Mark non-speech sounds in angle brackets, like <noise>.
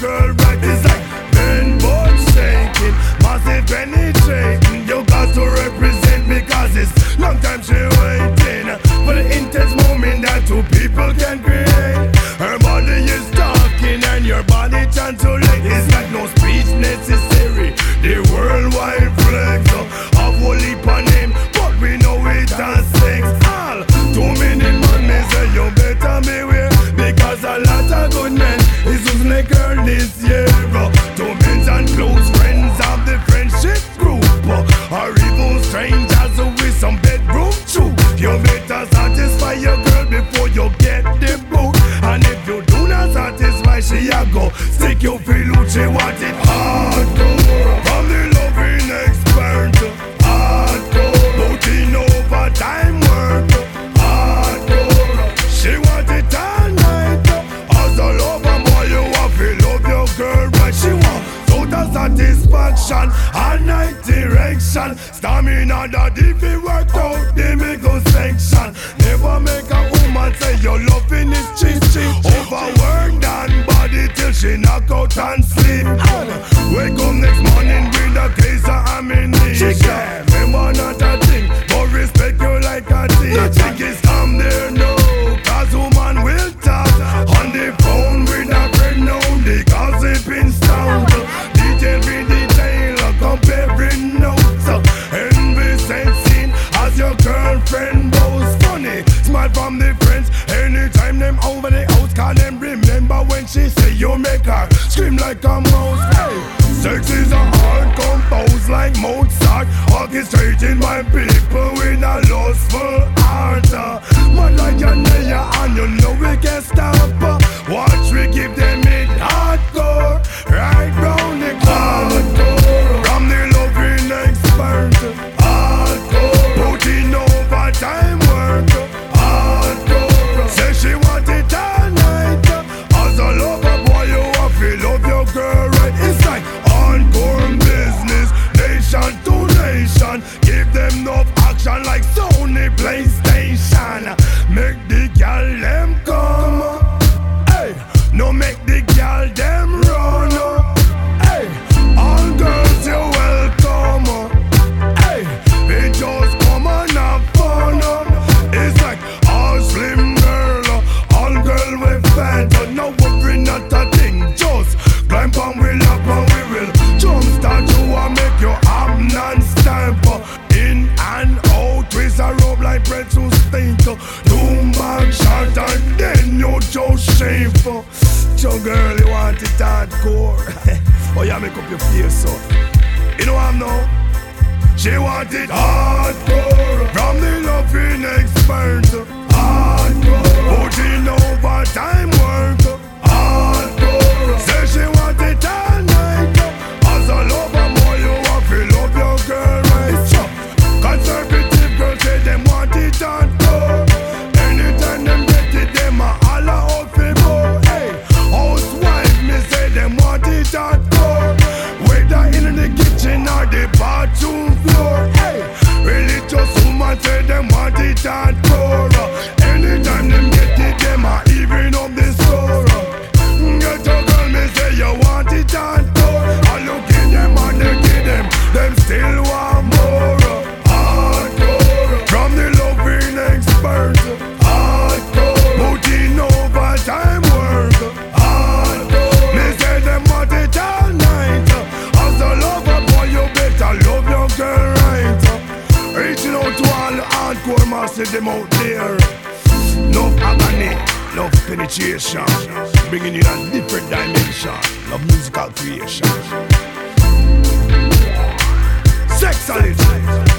girl right is like men board shaking, massive penetrating. You got to represent because it's long time she waiting for the intense moment that two people can create. better satisfy your girl before you get the boot. And if you do not satisfy, she a go stick you feel loot. She want it hardcore from the loving expert. Hardcore, putting overtime work. Hardcore, she want it all night. Hustle over, boy, you want to love your girl right. She want total satisfaction, all night direction. Stamina that if it worked out. next morning with a taste like Mozart. Orchestrating my people with a lustful art Man like an and you Human shot and then you just shameful. Your girl, you want it hardcore. <laughs> oh, yeah, make up your face up. You know I'm now. She want it hardcore from the loving expert. Hardcore, putting overtime work. militant racism out there. Love agony, love penetration, bringing in a different dimension of musical creation. Sexuality.